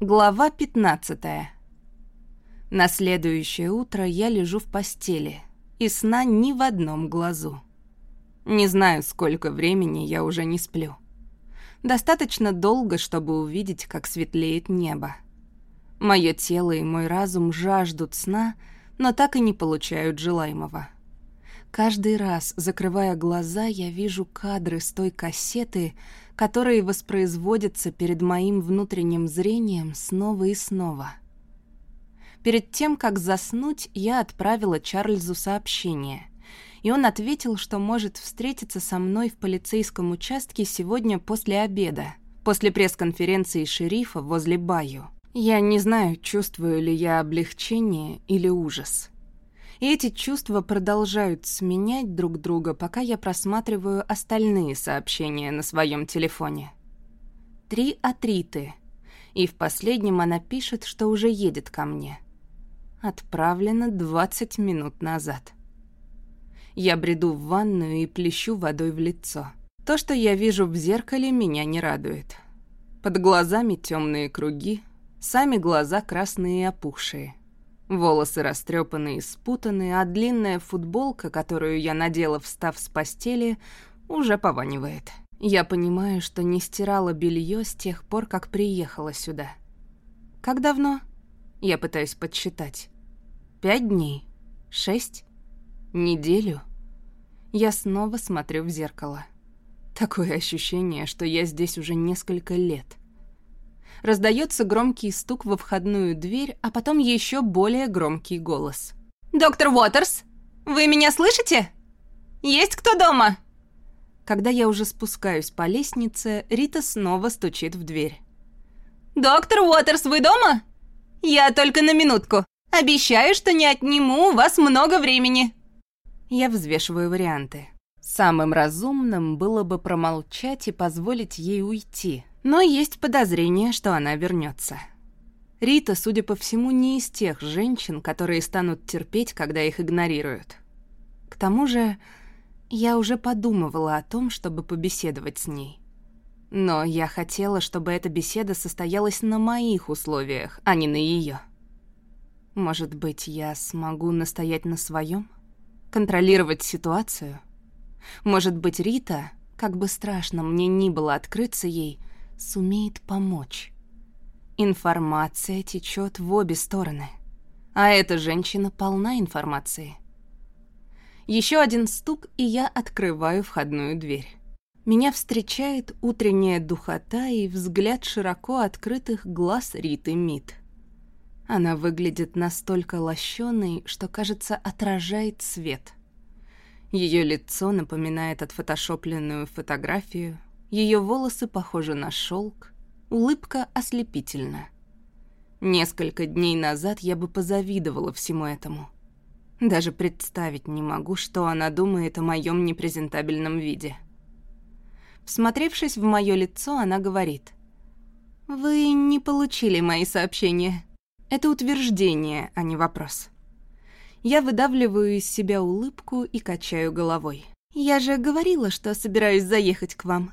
Глава 15 На следующее утро я лежу в постели, и сна ни в одном глазу. Не знаю, сколько времени я уже не сплю. Достаточно долго, чтобы увидеть, как светлеет небо. Мое тело и мой разум жаждут сна, но так и не получают желаемого. Каждый раз, закрывая глаза, я вижу кадры с той кассеты, которые воспроизводятся перед моим внутренним зрением снова и снова. Перед тем, как заснуть, я отправила Чарльзу сообщение, и он ответил, что может встретиться со мной в полицейском участке сегодня после обеда, после пресс-конференции шерифа возле Баю. Я не знаю, чувствую ли я облегчение или ужас. И эти чувства продолжают сменять друг друга, пока я просматриваю остальные сообщения на своем телефоне. Три атриты. И в последнем она пишет, что уже едет ко мне. Отправлено 20 минут назад. Я бреду в ванную и плещу водой в лицо. То, что я вижу в зеркале, меня не радует. Под глазами темные круги, сами глаза красные и опухшие. Волосы растрепанные и спутанные, а длинная футболка, которую я надела, встав с постели, уже пованивает. Я понимаю, что не стирала белье с тех пор, как приехала сюда. Как давно? Я пытаюсь подсчитать. Пять дней? Шесть? Неделю? Я снова смотрю в зеркало. Такое ощущение, что я здесь уже несколько лет раздается громкий стук во входную дверь, а потом еще более громкий голос. «Доктор Уотерс, вы меня слышите? Есть кто дома?» Когда я уже спускаюсь по лестнице, Рита снова стучит в дверь. «Доктор Уотерс, вы дома? Я только на минутку. Обещаю, что не отниму у вас много времени». Я взвешиваю варианты. Самым разумным было бы промолчать и позволить ей уйти, но есть подозрение, что она вернется. Рита, судя по всему, не из тех женщин, которые станут терпеть, когда их игнорируют. К тому же, я уже подумывала о том, чтобы побеседовать с ней. Но я хотела, чтобы эта беседа состоялась на моих условиях, а не на ее. Может быть, я смогу настоять на своем? Контролировать ситуацию? Может быть, Рита, как бы страшно мне ни было открыться ей, сумеет помочь. Информация течет в обе стороны. А эта женщина полна информации. Еще один стук, и я открываю входную дверь. Меня встречает утренняя духота и взгляд широко открытых глаз Риты Мид. Она выглядит настолько лощеной, что, кажется, отражает свет. Ее лицо напоминает отфотошопленную фотографию, ее волосы похожи на шелк, улыбка ослепительна. Несколько дней назад я бы позавидовала всему этому. Даже представить не могу, что она думает о моем непрезентабельном виде. Всмотревшись в мое лицо, она говорит. «Вы не получили мои сообщения. Это утверждение, а не вопрос». Я выдавливаю из себя улыбку и качаю головой. «Я же говорила, что собираюсь заехать к вам.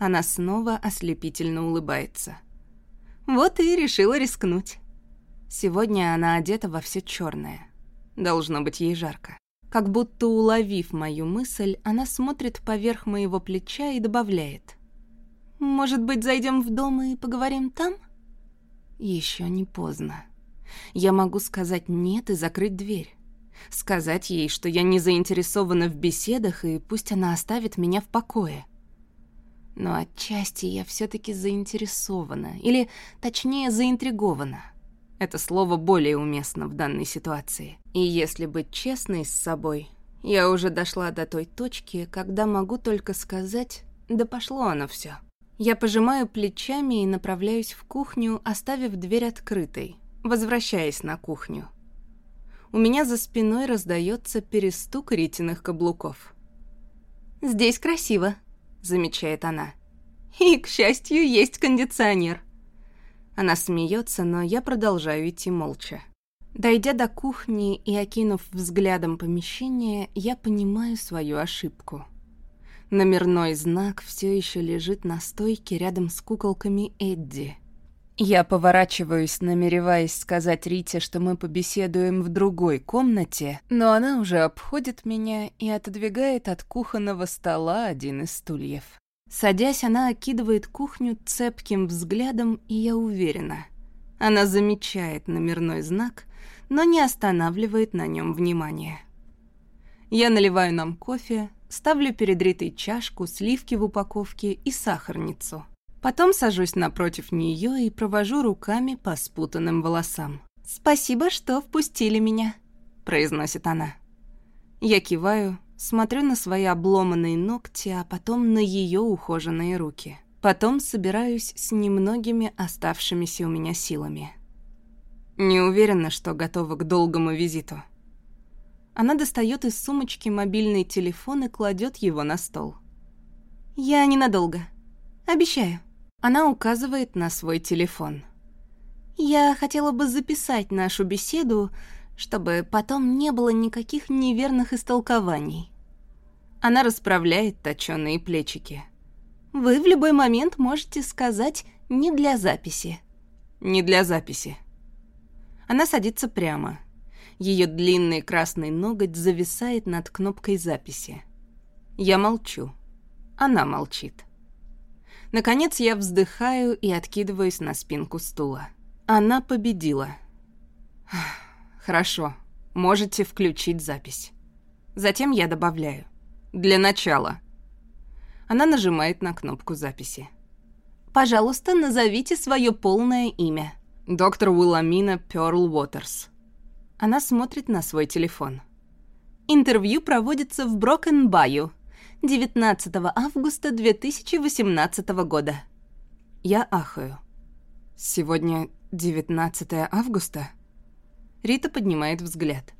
Она снова ослепительно улыбается. Вот и решила рискнуть. Сегодня она одета во все черное. Должно быть ей жарко. Как будто уловив мою мысль, она смотрит поверх моего плеча и добавляет. «Может быть, зайдем в дом и поговорим там?» Еще не поздно. Я могу сказать «нет» и закрыть дверь. Сказать ей, что я не заинтересована в беседах, и пусть она оставит меня в покое но отчасти я все-таки заинтересована, или, точнее, заинтригована. Это слово более уместно в данной ситуации. И если быть честной с собой, я уже дошла до той точки, когда могу только сказать «да пошло оно все. Я пожимаю плечами и направляюсь в кухню, оставив дверь открытой, возвращаясь на кухню. У меня за спиной раздается перестук ритиных каблуков. «Здесь красиво», замечает она. И, к счастью, есть кондиционер. Она смеется, но я продолжаю идти молча. Дойдя до кухни и окинув взглядом помещение, я понимаю свою ошибку. Номерной знак все еще лежит на стойке рядом с куколками Эдди. Я поворачиваюсь, намереваясь сказать Рите, что мы побеседуем в другой комнате, но она уже обходит меня и отодвигает от кухонного стола один из стульев. Садясь, она окидывает кухню цепким взглядом, и я уверена. Она замечает номерной знак, но не останавливает на нем внимания. Я наливаю нам кофе, ставлю перед Ритой чашку, сливки в упаковке и сахарницу. Потом сажусь напротив нее и провожу руками по спутанным волосам. «Спасибо, что впустили меня», — произносит она. Я киваю, смотрю на свои обломанные ногти, а потом на ее ухоженные руки. Потом собираюсь с немногими оставшимися у меня силами. Не уверена, что готова к долгому визиту. Она достает из сумочки мобильный телефон и кладет его на стол. «Я ненадолго. Обещаю». Она указывает на свой телефон. «Я хотела бы записать нашу беседу, чтобы потом не было никаких неверных истолкований». Она расправляет точёные плечики. «Вы в любой момент можете сказать «не для записи». «Не для записи». Она садится прямо. Ее длинный красный ноготь зависает над кнопкой записи. Я молчу. Она молчит. Наконец я вздыхаю и откидываюсь на спинку стула. Она победила. Хорошо, можете включить запись. Затем я добавляю. Для начала. Она нажимает на кнопку записи. Пожалуйста, назовите свое полное имя. Доктор Уилламина Пёрл Уотерс. Она смотрит на свой телефон. Интервью проводится в Брокен-Баю, 19 августа 2018 года. Я ахаю. Сегодня 19 августа? Рита поднимает взгляд.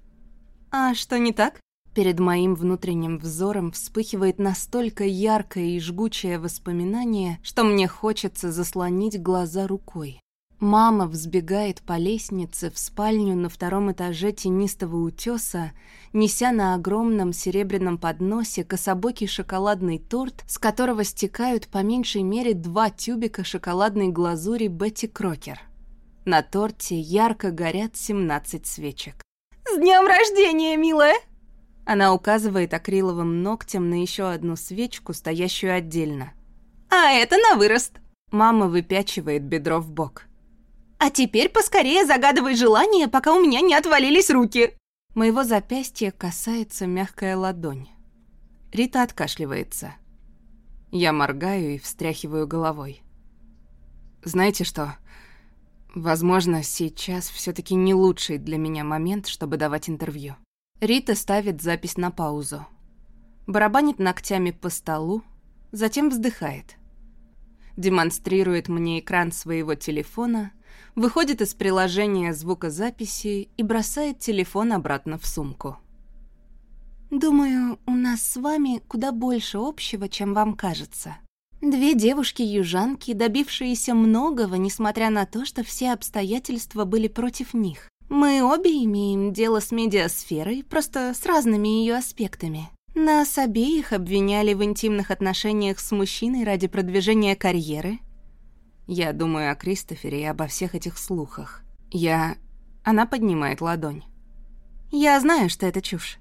А что не так? Перед моим внутренним взором вспыхивает настолько яркое и жгучее воспоминание, что мне хочется заслонить глаза рукой. Мама взбегает по лестнице в спальню на втором этаже тенистого утеса, неся на огромном серебряном подносе кособокий шоколадный торт, с которого стекают по меньшей мере два тюбика шоколадной глазури Бетти Крокер. На торте ярко горят 17 свечек. «С днем рождения, милая!» Она указывает акриловым ногтем на еще одну свечку, стоящую отдельно. «А это на вырост!» Мама выпячивает бедро в бок. А теперь поскорее загадывай желание, пока у меня не отвалились руки. Моего запястья касается мягкая ладонь. Рита откашливается. Я моргаю и встряхиваю головой. Знаете что? Возможно, сейчас все таки не лучший для меня момент, чтобы давать интервью. Рита ставит запись на паузу. Барабанит ногтями по столу, затем вздыхает. Демонстрирует мне экран своего телефона, выходит из приложения звукозаписи и бросает телефон обратно в сумку. «Думаю, у нас с вами куда больше общего, чем вам кажется. Две девушки-южанки, добившиеся многого, несмотря на то, что все обстоятельства были против них. Мы обе имеем дело с медиасферой, просто с разными ее аспектами. Нас обеих обвиняли в интимных отношениях с мужчиной ради продвижения карьеры, я думаю о Кристофере и обо всех этих слухах. Я... Она поднимает ладонь. Я знаю, что это чушь.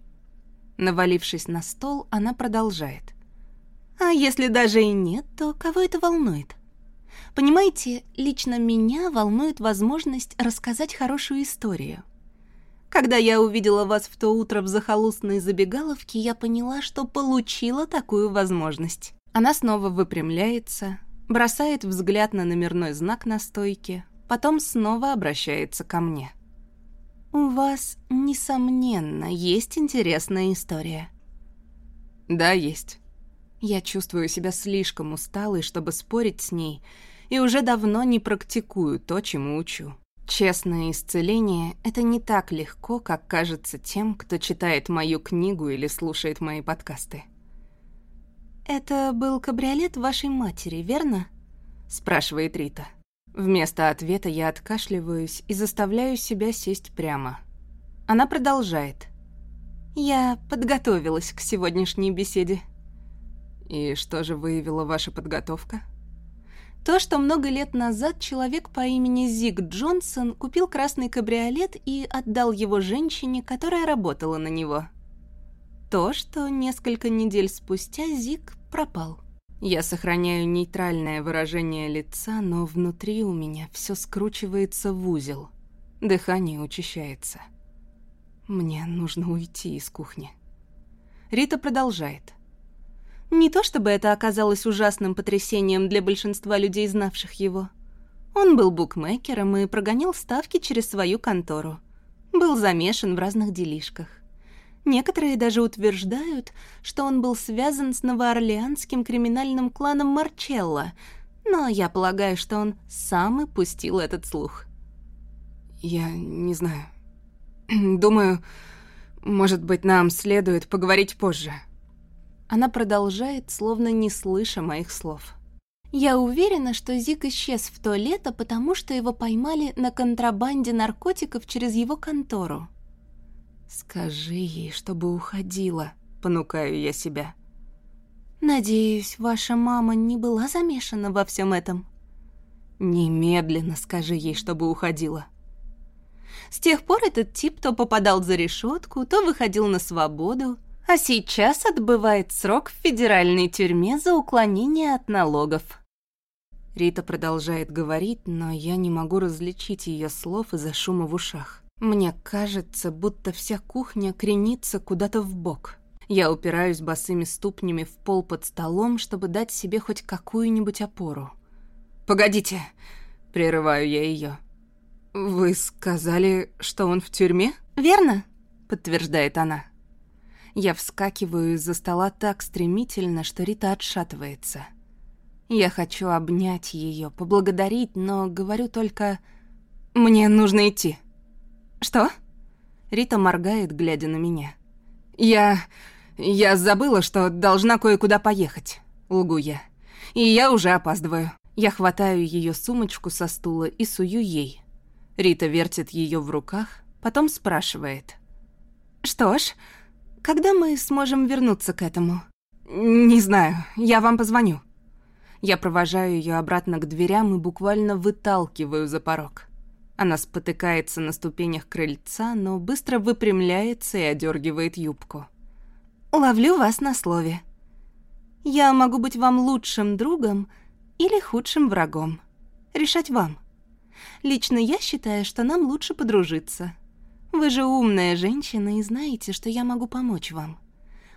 Навалившись на стол, она продолжает. А если даже и нет, то кого это волнует? Понимаете, лично меня волнует возможность рассказать хорошую историю. Когда я увидела вас в то утро в захолустной забегаловке, я поняла, что получила такую возможность. Она снова выпрямляется, бросает взгляд на номерной знак на стойке, потом снова обращается ко мне. «У вас, несомненно, есть интересная история». «Да, есть». Я чувствую себя слишком усталой, чтобы спорить с ней, и уже давно не практикую то, чему учу. Честное исцеление — это не так легко, как кажется тем, кто читает мою книгу или слушает мои подкасты. «Это был кабриолет вашей матери, верно?» — спрашивает Рита. Вместо ответа я откашливаюсь и заставляю себя сесть прямо. Она продолжает. «Я подготовилась к сегодняшней беседе». «И что же выявила ваша подготовка?» То, что много лет назад человек по имени Зиг Джонсон купил красный кабриолет и отдал его женщине, которая работала на него. То, что несколько недель спустя Зиг пропал. Я сохраняю нейтральное выражение лица, но внутри у меня все скручивается в узел. Дыхание учащается. Мне нужно уйти из кухни. Рита продолжает. Не то чтобы это оказалось ужасным потрясением для большинства людей, знавших его. Он был букмекером и прогонял ставки через свою контору. Был замешан в разных делишках. Некоторые даже утверждают, что он был связан с новоорлеанским криминальным кланом Марчелло, но я полагаю, что он сам и пустил этот слух. Я не знаю. Думаю, может быть, нам следует поговорить позже. Она продолжает, словно не слыша моих слов. Я уверена, что Зик исчез в то лето, потому что его поймали на контрабанде наркотиков через его контору. «Скажи ей, чтобы уходила», — понукаю я себя. «Надеюсь, ваша мама не была замешана во всем этом?» «Немедленно скажи ей, чтобы уходила». С тех пор этот тип то попадал за решетку, то выходил на свободу, а сейчас отбывает срок в федеральной тюрьме за уклонение от налогов. Рита продолжает говорить, но я не могу различить ее слов из-за шума в ушах. Мне кажется, будто вся кухня кренится куда-то в бок. Я упираюсь босыми ступнями в пол под столом, чтобы дать себе хоть какую-нибудь опору. «Погодите!» — прерываю я ее. «Вы сказали, что он в тюрьме?» «Верно», — подтверждает она. Я вскакиваю из-за стола так стремительно, что Рита отшатывается. Я хочу обнять ее, поблагодарить, но говорю только «Мне нужно идти». «Что?» Рита моргает, глядя на меня. «Я... я забыла, что должна кое-куда поехать», — лгу я. «И я уже опаздываю». Я хватаю ее сумочку со стула и сую ей. Рита вертит ее в руках, потом спрашивает. «Что ж, когда мы сможем вернуться к этому?» «Не знаю, я вам позвоню». Я провожаю ее обратно к дверям и буквально выталкиваю за порог. Она спотыкается на ступенях крыльца, но быстро выпрямляется и одергивает юбку. «Ловлю вас на слове. Я могу быть вам лучшим другом или худшим врагом. Решать вам. Лично я считаю, что нам лучше подружиться. Вы же умная женщина и знаете, что я могу помочь вам.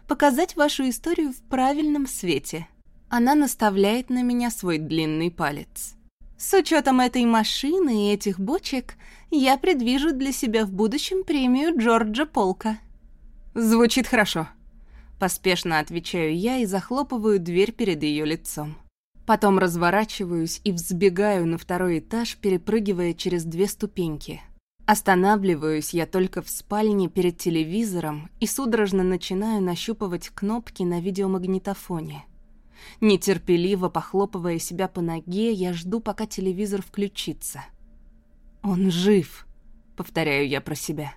Показать вашу историю в правильном свете. Она наставляет на меня свой длинный палец. С учетом этой машины и этих бочек, я предвижу для себя в будущем премию Джорджа Полка. Звучит хорошо. Поспешно отвечаю я и захлопываю дверь перед ее лицом. Потом разворачиваюсь и взбегаю на второй этаж, перепрыгивая через две ступеньки. Останавливаюсь я только в спальне перед телевизором и судорожно начинаю нащупывать кнопки на видеомагнитофоне. Нетерпеливо похлопывая себя по ноге, я жду, пока телевизор включится. «Он жив», — повторяю я про себя.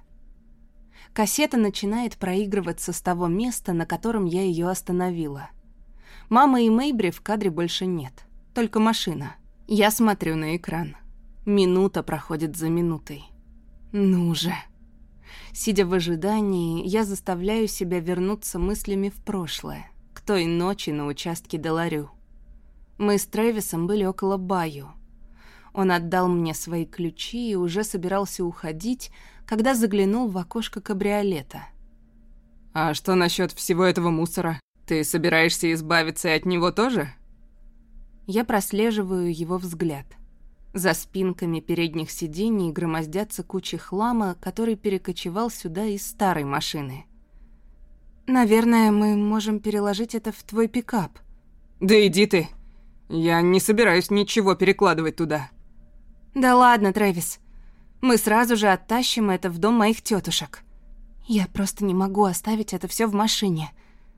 Кассета начинает проигрываться с того места, на котором я ее остановила. Мамы и Мэйбри в кадре больше нет, только машина. Я смотрю на экран. Минута проходит за минутой. Ну же. Сидя в ожидании, я заставляю себя вернуться мыслями в прошлое, той ночи на участке Деларю. Мы с Трэвисом были около Баю. Он отдал мне свои ключи и уже собирался уходить, когда заглянул в окошко кабриолета. «А что насчет всего этого мусора? Ты собираешься избавиться от него тоже?» Я прослеживаю его взгляд – за спинками передних сидений громоздятся кучи хлама, который перекочевал сюда из старой машины. «Наверное, мы можем переложить это в твой пикап». «Да иди ты! Я не собираюсь ничего перекладывать туда». «Да ладно, Трэвис. Мы сразу же оттащим это в дом моих тетушек. Я просто не могу оставить это все в машине.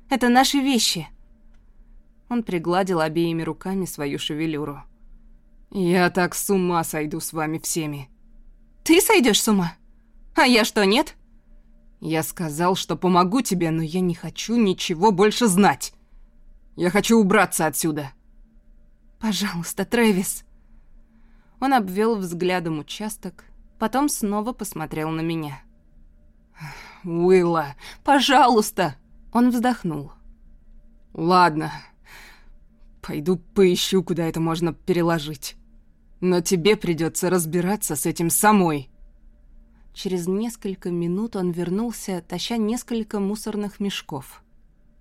Это наши вещи». Он пригладил обеими руками свою шевелюру. «Я так с ума сойду с вами всеми». «Ты сойдешь с ума? А я что, нет?» «Я сказал, что помогу тебе, но я не хочу ничего больше знать. Я хочу убраться отсюда». Пожалуйста, Трэвис!» Он обвел взглядом участок, потом снова посмотрел на меня. «Уилла, пожалуйста!» Он вздохнул. «Ладно, пойду поищу, куда это можно переложить. Но тебе придется разбираться с этим самой». Через несколько минут он вернулся, таща несколько мусорных мешков.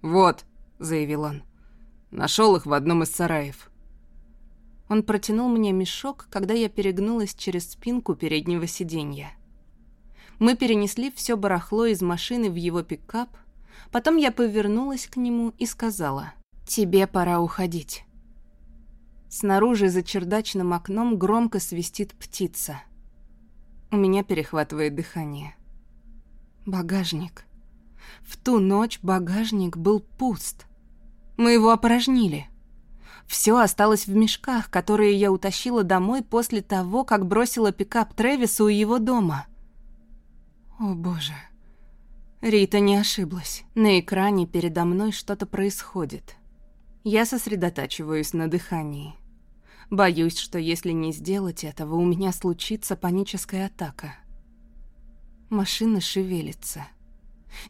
«Вот», — заявил он, — «нашел их в одном из сараев». Он протянул мне мешок, когда я перегнулась через спинку переднего сиденья. Мы перенесли все барахло из машины в его пикап, потом я повернулась к нему и сказала, «Тебе пора уходить». Снаружи за чердачным окном громко свистит птица. У меня перехватывает дыхание. Багажник. В ту ночь багажник был пуст. Мы его опорожнили. Все осталось в мешках, которые я утащила домой после того, как бросила пикап Трэвиса у его дома. О боже. Рита не ошиблась. На экране передо мной что-то происходит. Я сосредотачиваюсь на дыхании. Боюсь, что если не сделать этого, у меня случится паническая атака. Машина шевелится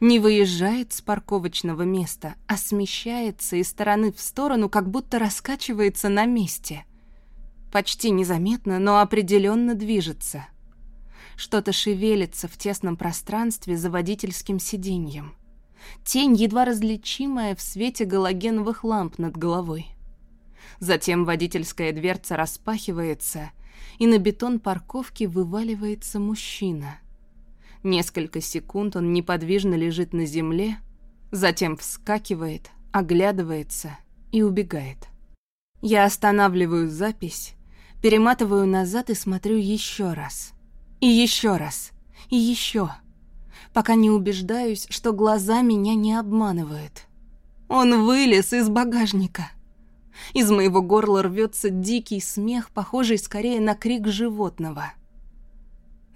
не выезжает с парковочного места, а смещается из стороны в сторону, как будто раскачивается на месте. Почти незаметно, но определенно движется. Что-то шевелится в тесном пространстве за водительским сиденьем. Тень едва различимая в свете галогеновых ламп над головой. Затем водительская дверца распахивается, и на бетон парковки вываливается мужчина — Несколько секунд он неподвижно лежит на земле, затем вскакивает, оглядывается и убегает. Я останавливаю запись, перематываю назад и смотрю еще раз. И еще раз. И еще. Пока не убеждаюсь, что глаза меня не обманывают. Он вылез из багажника. Из моего горла рвется дикий смех, похожий скорее на крик животного —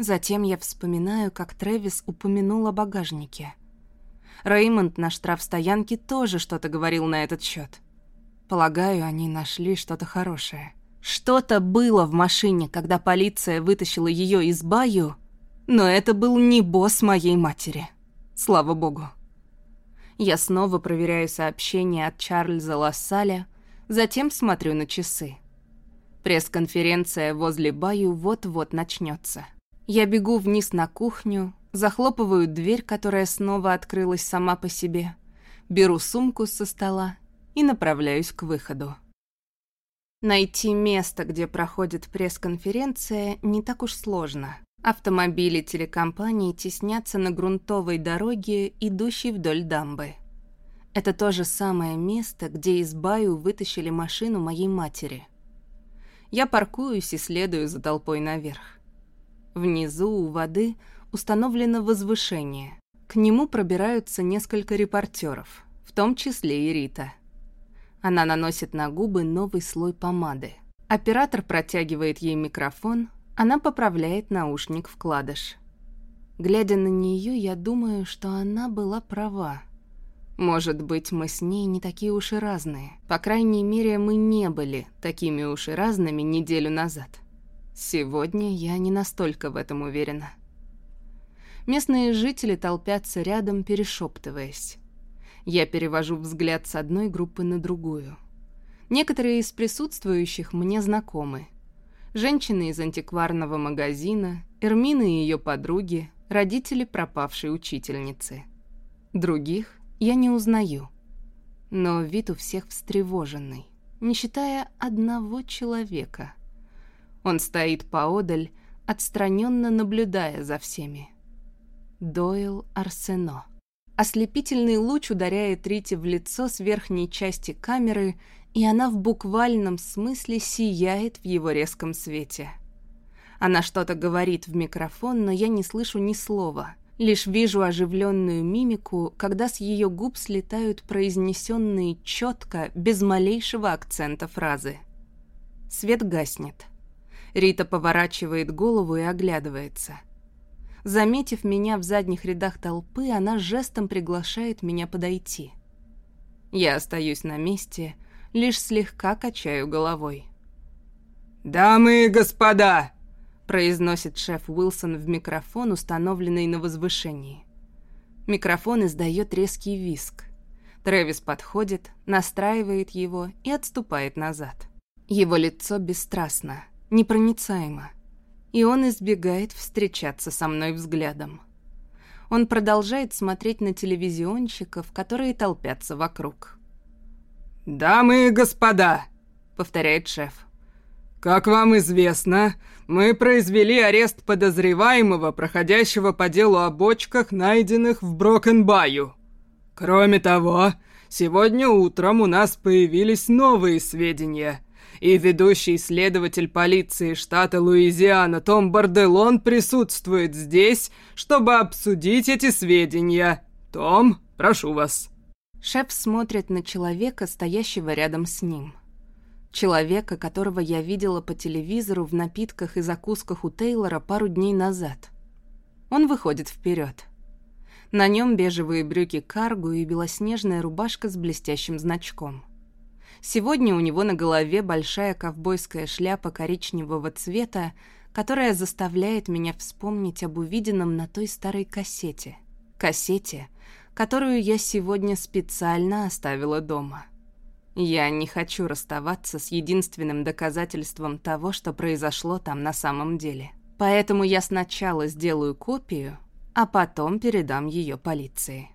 Затем я вспоминаю, как Трэвис упомянул о багажнике. Реймонд на штрафстоянке тоже что-то говорил на этот счет. Полагаю, они нашли что-то хорошее. Что-то было в машине, когда полиция вытащила ее из баю, но это был не босс моей матери. Слава богу. Я снова проверяю сообщение от Чарльза Лассаля, затем смотрю на часы. Пресс-конференция возле баю вот-вот начнется. Я бегу вниз на кухню, захлопываю дверь, которая снова открылась сама по себе, беру сумку со стола и направляюсь к выходу. Найти место, где проходит пресс-конференция, не так уж сложно. Автомобили телекомпании теснятся на грунтовой дороге, идущей вдоль дамбы. Это то же самое место, где из Баю вытащили машину моей матери. Я паркуюсь и следую за толпой наверх. Внизу у воды установлено возвышение. К нему пробираются несколько репортеров, в том числе и Рита. Она наносит на губы новый слой помады. Оператор протягивает ей микрофон, она поправляет наушник вкладыш. Глядя на нее, я думаю, что она была права. Может быть, мы с ней не такие уж и разные. По крайней мере, мы не были такими уж и разными неделю назад. Сегодня я не настолько в этом уверена. Местные жители толпятся рядом, перешептываясь. Я перевожу взгляд с одной группы на другую. Некоторые из присутствующих мне знакомы. Женщины из антикварного магазина, Эрмина и ее подруги, родители пропавшей учительницы. Других я не узнаю. Но вид у всех встревоженный, не считая одного человека — он стоит поодаль, отстраненно наблюдая за всеми. Дойл Арсено. Ослепительный луч ударяет Рите в лицо с верхней части камеры, и она в буквальном смысле сияет в его резком свете. Она что-то говорит в микрофон, но я не слышу ни слова. Лишь вижу оживленную мимику, когда с ее губ слетают произнесенные четко, без малейшего акцента фразы. Свет гаснет. Рита поворачивает голову и оглядывается. Заметив меня в задних рядах толпы, она жестом приглашает меня подойти. Я остаюсь на месте, лишь слегка качаю головой. «Дамы и господа!» — произносит шеф Уилсон в микрофон, установленный на возвышении. Микрофон издает резкий виск. Трэвис подходит, настраивает его и отступает назад. Его лицо бесстрастно, непроницаемо, и он избегает встречаться со мной взглядом. Он продолжает смотреть на телевизионщиков, которые толпятся вокруг. «Дамы и господа!» — повторяет шеф. «Как вам известно, мы произвели арест подозреваемого, проходящего по делу о бочках, найденных в Брокенбаю. Кроме того, сегодня утром у нас появились новые сведения, и ведущий следователь полиции штата Луизиана Том Барделон присутствует здесь, чтобы обсудить эти сведения. Том, прошу вас». Шеф смотрит на человека, стоящего рядом с ним. Человека, которого я видела по телевизору в напитках и закусках у Тейлора пару дней назад. Он выходит вперед. На нем бежевые брюки каргу и белоснежная рубашка с блестящим значком. Сегодня у него на голове большая ковбойская шляпа коричневого цвета, которая заставляет меня вспомнить об увиденном на той старой кассете. Кассете — которую я сегодня специально оставила дома. Я не хочу расставаться с единственным доказательством того, что произошло там на самом деле. Поэтому я сначала сделаю копию, а потом передам ее полиции.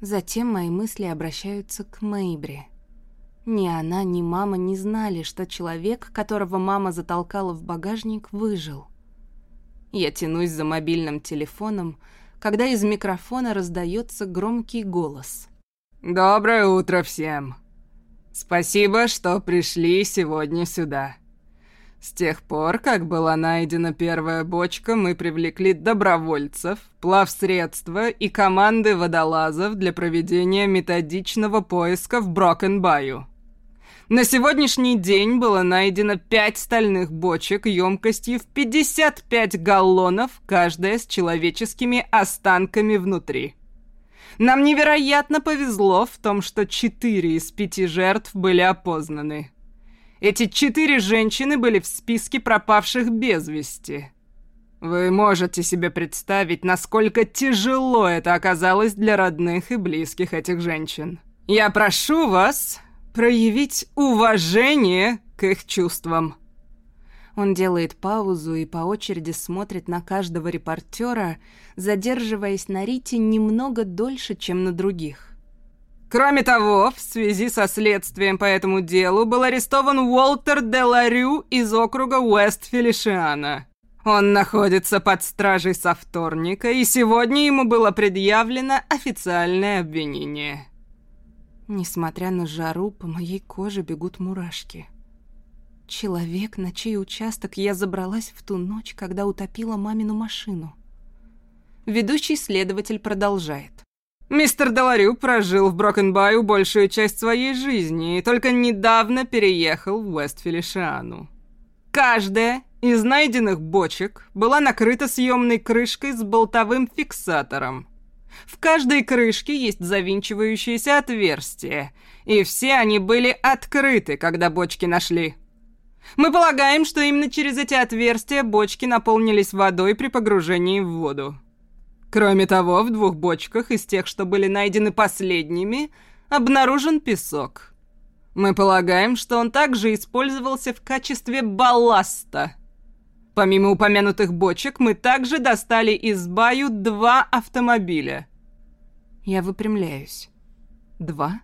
Затем мои мысли обращаются к Мэйбри. Ни она, ни мама не знали, что человек, которого мама затолкала в багажник, выжил. Я тянусь за мобильным телефоном, когда из микрофона раздается громкий голос. «Доброе утро всем! Спасибо, что пришли сегодня сюда. С тех пор, как была найдена первая бочка, мы привлекли добровольцев, плавсредства и команды водолазов для проведения методичного поиска в Брокенбаю. На сегодняшний день было найдено пять стальных бочек емкостью в 55 галлонов, каждая с человеческими останками внутри. Нам невероятно повезло в том, что четыре из пяти жертв были опознаны. Эти четыре женщины были в списке пропавших без вести. Вы можете себе представить, насколько тяжело это оказалось для родных и близких этих женщин. Я прошу вас проявить уважение к их чувствам. Он делает паузу и по очереди смотрит на каждого репортера, задерживаясь на Рите немного дольше, чем на других. Кроме того, в связи со следствием по этому делу был арестован Уолтер Деларю из округа Уэст-Фелишиана. Он находится под стражей со вторника, и сегодня ему было предъявлено официальное обвинение. Несмотря на жару, по моей коже бегут мурашки. Человек, на чей участок я забралась в ту ночь, когда утопила мамину машину. Ведущий следователь продолжает. Мистер Доларю прожил в Брокенбаю большую часть своей жизни и только недавно переехал в Уэст-Фелишиану. Каждая из найденных бочек была накрыта съемной крышкой с болтовым фиксатором. В каждой крышке есть завинчивающиеся отверстия, и все они были открыты, когда бочки нашли. Мы полагаем, что именно через эти отверстия бочки наполнились водой при погружении в воду. Кроме того, в двух бочках из тех, что были найдены последними, обнаружен песок. Мы полагаем, что он также использовался в качестве балласта – Помимо упомянутых бочек, мы также достали из баю два автомобиля. Я выпрямляюсь. Два?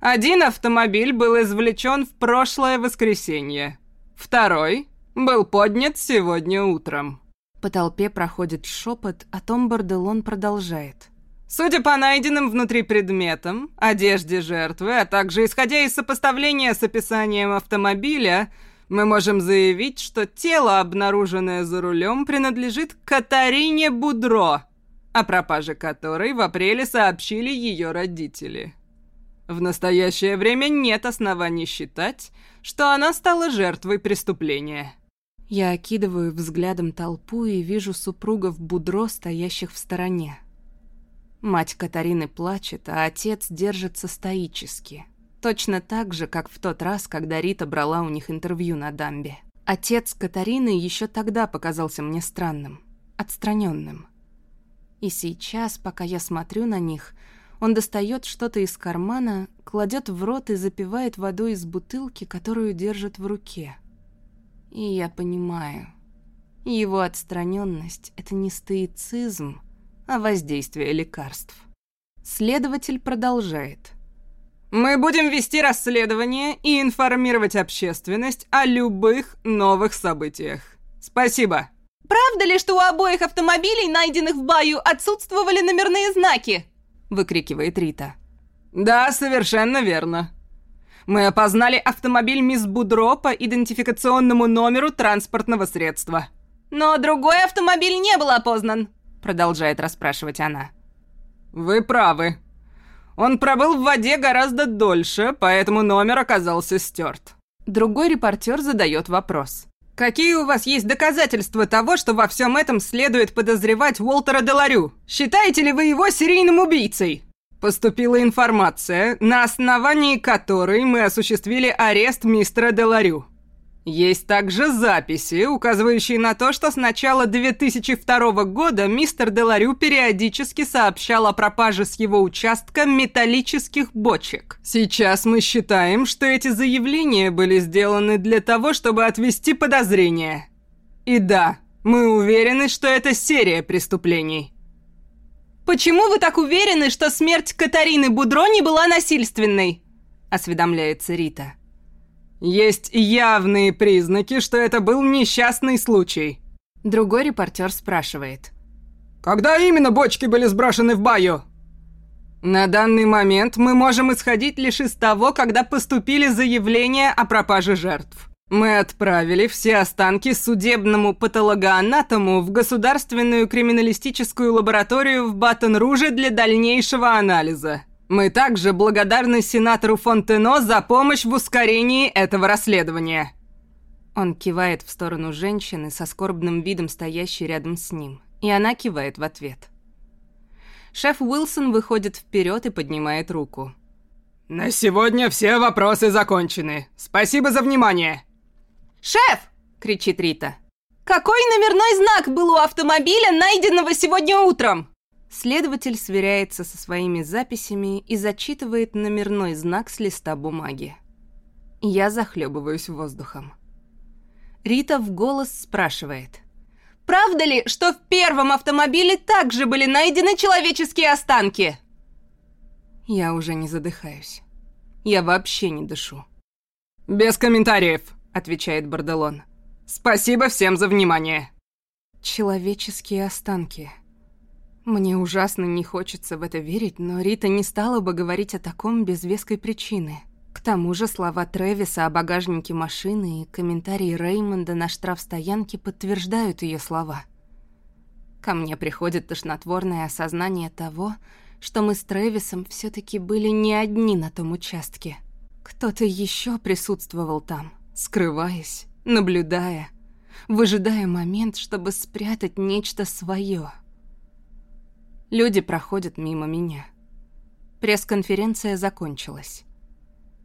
Один автомобиль был извлечен в прошлое воскресенье. Второй был поднят сегодня утром. По толпе проходит шепот, а Том Борделон продолжает. Судя по найденным внутри предметам, одежде жертвы, а также исходя из сопоставления с описанием автомобиля, мы можем заявить, что тело, обнаруженное за рулем, принадлежит Катарине Будро, о пропаже которой в апреле сообщили ее родители. В настоящее время нет оснований считать, что она стала жертвой преступления. Я окидываю взглядом толпу и вижу супругов Будро, стоящих в стороне. Мать Катарины плачет, а отец держится стоически. Точно так же, как в тот раз, когда Рита брала у них интервью на дамбе. Отец Катарины еще тогда показался мне странным, отстраненным. И сейчас, пока я смотрю на них, он достает что-то из кармана, кладет в рот и запивает водой из бутылки, которую держит в руке. И я понимаю, его отстраненность — это не стоицизм, а воздействие лекарств. Следователь продолжает. «Мы будем вести расследование и информировать общественность о любых новых событиях. Спасибо!» «Правда ли, что у обоих автомобилей, найденных в баю, отсутствовали номерные знаки?» Выкрикивает Рита. «Да, совершенно верно. Мы опознали автомобиль мисс Будро по идентификационному номеру транспортного средства». «Но другой автомобиль не был опознан», продолжает расспрашивать она. «Вы правы. Он пробыл в воде гораздо дольше, поэтому номер оказался стерт». Другой репортер задает вопрос. «Какие у вас есть доказательства того, что во всем этом следует подозревать Уолтера Деларю? Считаете ли вы его серийным убийцей?» Поступила информация, на основании которой мы осуществили арест мистера Деларю. Есть также записи, указывающие на то, что с начала 2002 года мистер Деларю периодически сообщал о пропаже с его участка металлических бочек. Сейчас мы считаем, что эти заявления были сделаны для того, чтобы отвести подозрения. И да, мы уверены, что это серия преступлений. «Почему вы так уверены, что смерть Катарины Будро не была насильственной?» – осведомляется Рита. Есть явные признаки, что это был несчастный случай. Другой репортер спрашивает. Когда именно бочки были сброшены в баю? На данный момент мы можем исходить лишь из того, когда поступили заявления о пропаже жертв. Мы отправили все останки судебному патологоанатому в Государственную криминалистическую лабораторию в Батон-Руже для дальнейшего анализа. Мы также благодарны сенатору Фонтено за помощь в ускорении этого расследования». Он кивает в сторону женщины со скорбным видом, стоящей рядом с ним, и она кивает в ответ. Шеф Уилсон выходит вперед и поднимает руку. «На сегодня все вопросы закончены. Спасибо за внимание!» «Шеф!» — кричит Рита. «Какой номерной знак был у автомобиля, найденного сегодня утром?» Следователь сверяется со своими записями и зачитывает номерной знак с листа бумаги. Я захлебываюсь воздухом. Рита в голос спрашивает. «Правда ли, что в первом автомобиле также были найдены человеческие останки?» Я уже не задыхаюсь. Я вообще не дышу. «Без комментариев», — отвечает Барделон. «Спасибо всем за внимание». «Человеческие останки», мне ужасно не хочется в это верить, но Рита не стала бы говорить о таком без веской причины. К тому же слова Трэвиса о багажнике машины и комментарии Реймонда на штрафстоянке подтверждают ее слова. Ко мне приходит тошнотворное осознание того, что мы с Трэвисом все таки были не одни на том участке. Кто-то еще присутствовал там, скрываясь, наблюдая, выжидая момент, чтобы спрятать нечто свое. Люди проходят мимо меня. Пресс-конференция закончилась.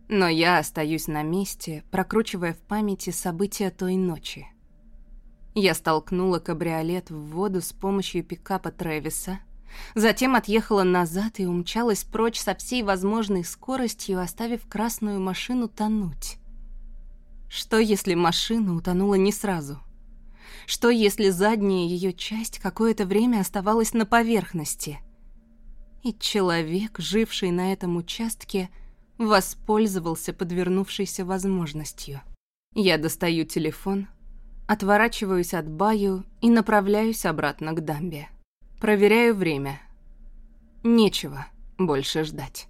Но я остаюсь на месте, прокручивая в памяти события той ночи. Я столкнула кабриолет в воду с помощью пикапа Трэвиса, затем отъехала назад и умчалась прочь со всей возможной скоростью, оставив красную машину тонуть. Что, если машина утонула не сразу? Что, если задняя ее часть какое-то время оставалась на поверхности? И человек, живший на этом участке, воспользовался подвернувшейся возможностью. Я достаю телефон, отворачиваюсь от Баю и направляюсь обратно к дамбе. Проверяю время. Нечего больше ждать.